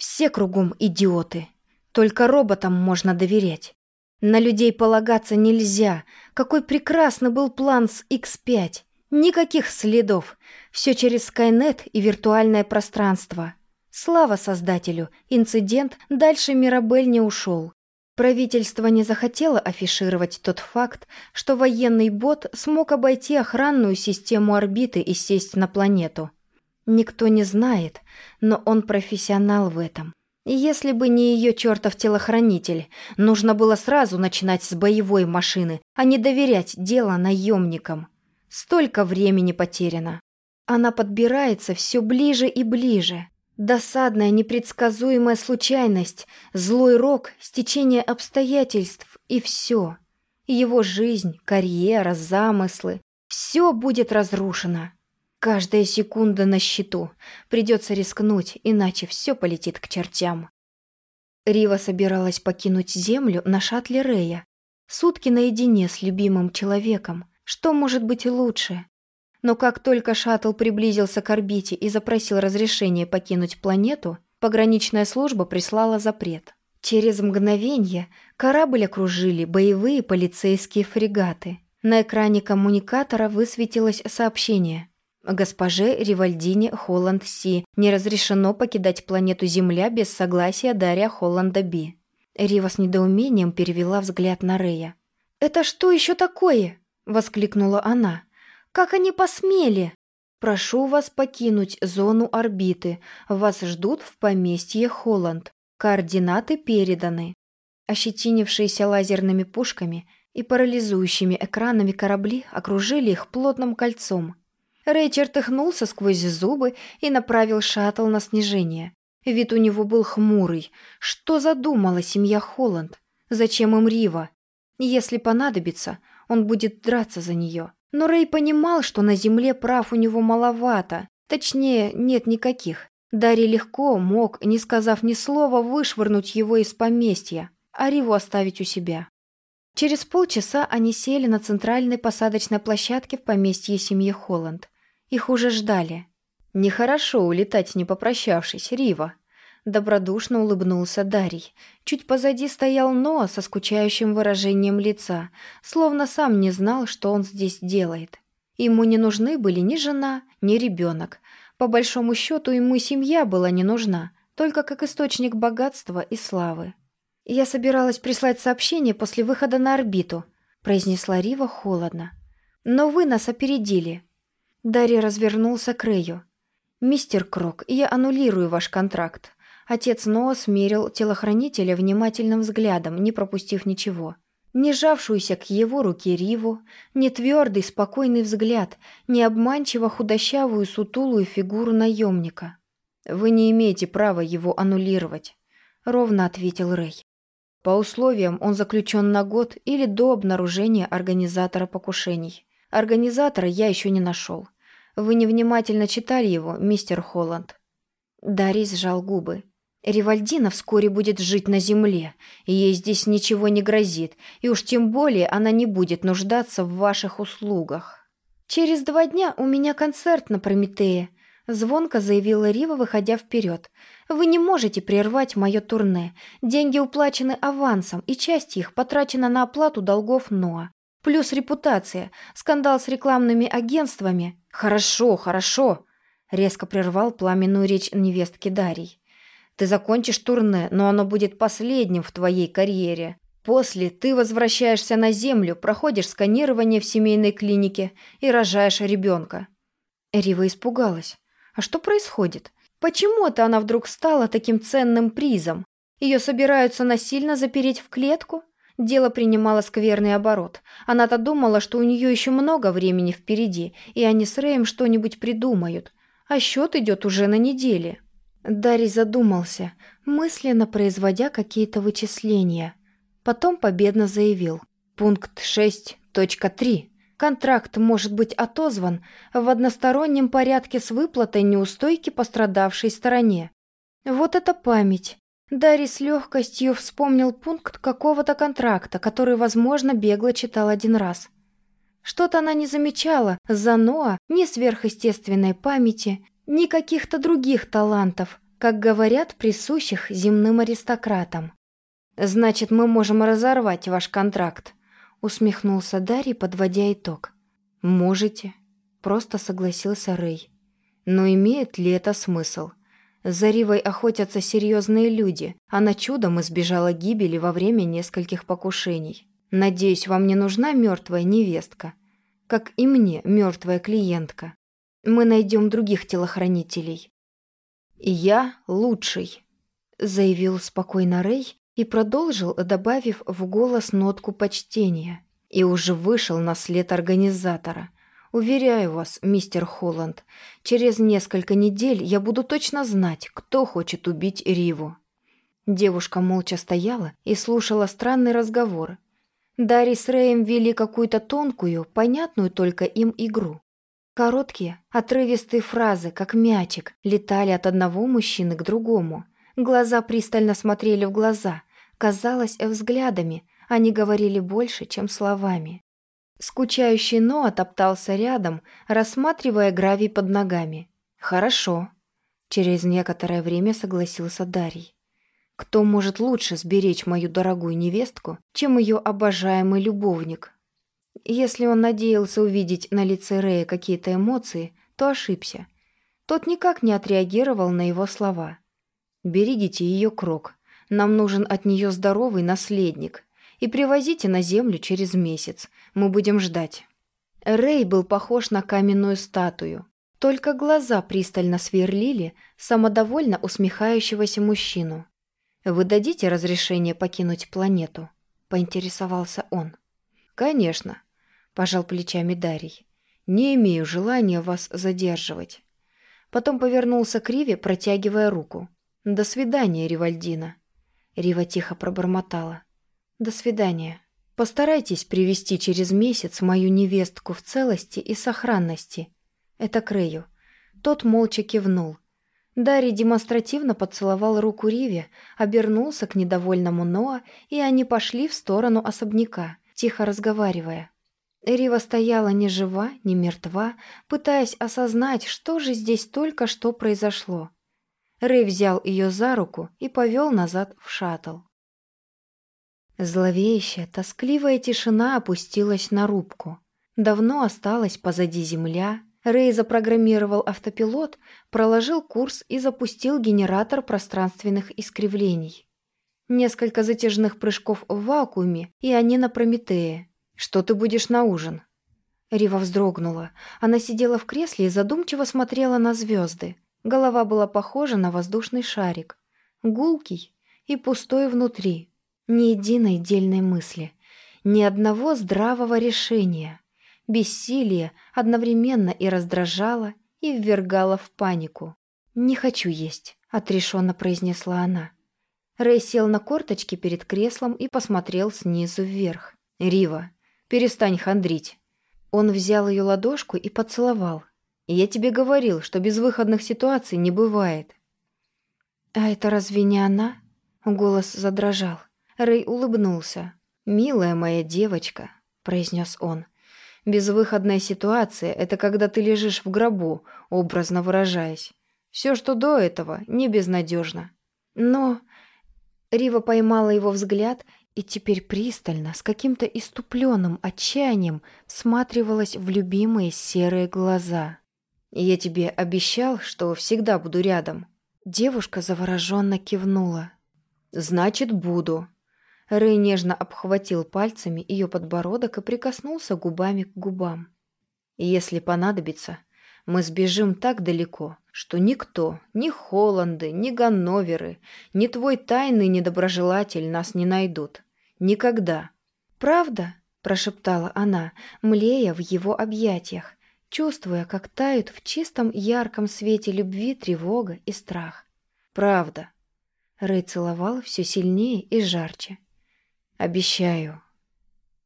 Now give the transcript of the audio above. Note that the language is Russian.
Все кругом идиоты. Только роботам можно доверять. На людей полагаться нельзя. Какой прекрасный был план с X5. Никаких следов. Все через Skynet и виртуальное пространство. Слава создателю, инцидент дальше Мирабель не ушел. Правительство не захотело афишировать тот факт, что военный бот смог обойти охранную систему орбиты и сесть на планету. Никто не знает, но он профессионал в этом. Если бы не ее чертов телохранитель, нужно было сразу начинать с боевой машины, а не доверять дело наемникам. Столько времени потеряно. Она подбирается все ближе и ближе. Досадная, непредсказуемая случайность, злой рок, стечение обстоятельств и все. Его жизнь, карьера, замыслы – все будет разрушено. Каждая секунда на счету. Придется рискнуть, иначе все полетит к чертям. Рива собиралась покинуть Землю на шаттле Рея. Сутки наедине с любимым человеком. Что может быть лучше? Но как только шаттл приблизился к орбите и запросил разрешение покинуть планету, пограничная служба прислала запрет. Через мгновение корабль окружили боевые полицейские фрегаты. На экране коммуникатора высветилось сообщение. Госпоже Ривальдине Холланд Си не разрешено покидать планету Земля без согласия Дарья Холланда Би. Рива с недоумением перевела взгляд на Рея. «Это что еще такое?» — воскликнула она. «Как они посмели?» «Прошу вас покинуть зону орбиты. Вас ждут в поместье Холланд. Координаты переданы». Ощетинившиеся лазерными пушками и парализующими экранами корабли окружили их плотным кольцом – Рэй чертыхнулся сквозь зубы и направил шаттл на снижение. Вид у него был хмурый. Что задумала семья Холланд? Зачем им Рива? Если понадобится, он будет драться за нее. Но Рэй понимал, что на земле прав у него маловато. Точнее, нет никаких. Дарья легко мог, не сказав ни слова, вышвырнуть его из поместья, а Риву оставить у себя. Через полчаса они сели на центральной посадочной площадке в поместье семьи Холланд. Их уже ждали. «Нехорошо улетать, не попрощавшись, Рива», — добродушно улыбнулся Дарий. Чуть позади стоял Ноа со скучающим выражением лица, словно сам не знал, что он здесь делает. Ему не нужны были ни жена, ни ребенок. По большому счету ему семья была не нужна, только как источник богатства и славы. «Я собиралась прислать сообщение после выхода на орбиту», — произнесла Рива холодно. «Но вы нас опередили. Дарья развернулся к Рэю. «Мистер Крок, я аннулирую ваш контракт». Отец Ноа смерил телохранителя внимательным взглядом, не пропустив ничего. Не жавшуюся к его руке Риву, не твердый, спокойный взгляд, не обманчиво худощавую сутулую фигуру наемника. «Вы не имеете права его аннулировать», — ровно ответил Рэй. По условиям он заключен на год или до обнаружения организатора покушений. Организатора я еще не нашел. Вы невнимательно читали его, мистер Холланд?» Дарис сжал губы. «Ривальдина вскоре будет жить на земле, ей здесь ничего не грозит, и уж тем более она не будет нуждаться в ваших услугах». «Через два дня у меня концерт на Прометее», — звонко заявила Рива, выходя вперед. «Вы не можете прервать мое турне. Деньги уплачены авансом, и часть их потрачена на оплату долгов Ноа. Плюс репутация, скандал с рекламными агентствами. Хорошо, хорошо, резко прервал пламенную речь невестки Дарий. Ты закончишь турне, но оно будет последним в твоей карьере. После ты возвращаешься на землю, проходишь сканирование в семейной клинике и рожаешь ребенка. Рива испугалась. А что происходит? Почему это она вдруг стала таким ценным призом? Ее собираются насильно запереть в клетку? Дело принимало скверный оборот. Она-то думала, что у нее еще много времени впереди, и они с Рэем что-нибудь придумают. А счет идет уже на неделе. Дарий задумался, мысленно производя какие-то вычисления. Потом победно заявил. Пункт 6.3. Контракт может быть отозван в одностороннем порядке с выплатой неустойки пострадавшей стороне. Вот это память. Дарий с легкостью вспомнил пункт какого-то контракта, который, возможно, бегло читал один раз. Что-то она не замечала за Ноа ни сверхъестественной памяти, ни каких-то других талантов, как говорят присущих земным аристократам. «Значит, мы можем разорвать ваш контракт», — усмехнулся Дарий, подводя итог. «Можете», — просто согласился Рэй. «Но имеет ли это смысл?» За Ривой охотятся серьезные люди. Она чудом избежала гибели во время нескольких покушений. Надеюсь, вам не нужна мертвая невестка, как и мне мертвая клиентка. Мы найдем других телохранителей. я лучший, заявил спокойно Рэй и продолжил, добавив в голос нотку почтения. И уже вышел на след организатора – Уверяю вас, мистер Холланд, через несколько недель я буду точно знать, кто хочет убить Риву». Девушка молча стояла и слушала странный разговор. Дарри с Рэем вели какую-то тонкую, понятную только им игру. Короткие, отрывистые фразы, как мячик, летали от одного мужчины к другому. Глаза пристально смотрели в глаза. Казалось, взглядами они говорили больше, чем словами. Скучающий Ноа топтался рядом, рассматривая гравий под ногами. «Хорошо», — через некоторое время согласился Дарий. «Кто может лучше сберечь мою дорогую невестку, чем ее обожаемый любовник?» Если он надеялся увидеть на лице Рэя какие-то эмоции, то ошибся. Тот никак не отреагировал на его слова. «Берегите ее, Крок. Нам нужен от нее здоровый наследник, и привозите на землю через месяц. Мы будем ждать». Рэй был похож на каменную статую. Только глаза пристально сверлили самодовольно усмехающегося мужчину. «Вы дадите разрешение покинуть планету?» — поинтересовался он. «Конечно», — пожал плечами Дарий. «Не имею желания вас задерживать». Потом повернулся к Риве, протягивая руку. «До свидания, Ривальдина». Рива тихо пробормотала. До свидания. Постарайтесь привести через месяц мою невестку в целости и сохранности. Это Крею. Тот молча кивнул. Дарий демонстративно поцеловал руку Риве, обернулся к недовольному Ноа, и они пошли в сторону особняка, тихо разговаривая. Рива стояла ни жива, ни мертва, пытаясь осознать, что же здесь только что произошло. Рэй взял ее за руку и повел назад в шаттл. Зловещая, тоскливая тишина опустилась на рубку. Давно осталась позади земля. Рэй запрограммировал автопилот, проложил курс и запустил генератор пространственных искривлений. Несколько затяжных прыжков в вакууме, и они на Прометее. «Что ты будешь на ужин?» Рива вздрогнула. Она сидела в кресле и задумчиво смотрела на звезды. Голова была похожа на воздушный шарик. Гулкий и пустой внутри. Ни единой дельной мысли, ни одного здравого решения. Бессилие одновременно и раздражало, и ввергало в панику. «Не хочу есть», — отрешенно произнесла она. Рэй сел на корточки перед креслом и посмотрел снизу вверх. «Рива, перестань хандрить». Он взял ее ладошку и поцеловал. «Я тебе говорил, что безвыходных ситуаций не бывает». «А это разве не она?» Голос задрожал. Рэй улыбнулся. «Милая моя девочка», — произнес он. «Безвыходная ситуация — это когда ты лежишь в гробу, образно выражаясь. Все, что до этого, не безнадежно. Но...» Рива поймала его взгляд и теперь пристально, с каким-то иступленным отчаянием, всматривалась в любимые серые глаза. «Я тебе обещал, что всегда буду рядом». Девушка завороженно кивнула. «Значит, буду», Рэй нежно обхватил пальцами ее подбородок и прикоснулся губами к губам. «Если понадобится, мы сбежим так далеко, что никто, ни Холланды, ни Ганноверы, ни твой тайный недоброжелатель нас не найдут. Никогда». «Правда?» – прошептала она, млея в его объятиях, чувствуя, как тают в чистом ярком свете любви тревога и страх. «Правда». Рэй целовал все сильнее и жарче. Обещаю,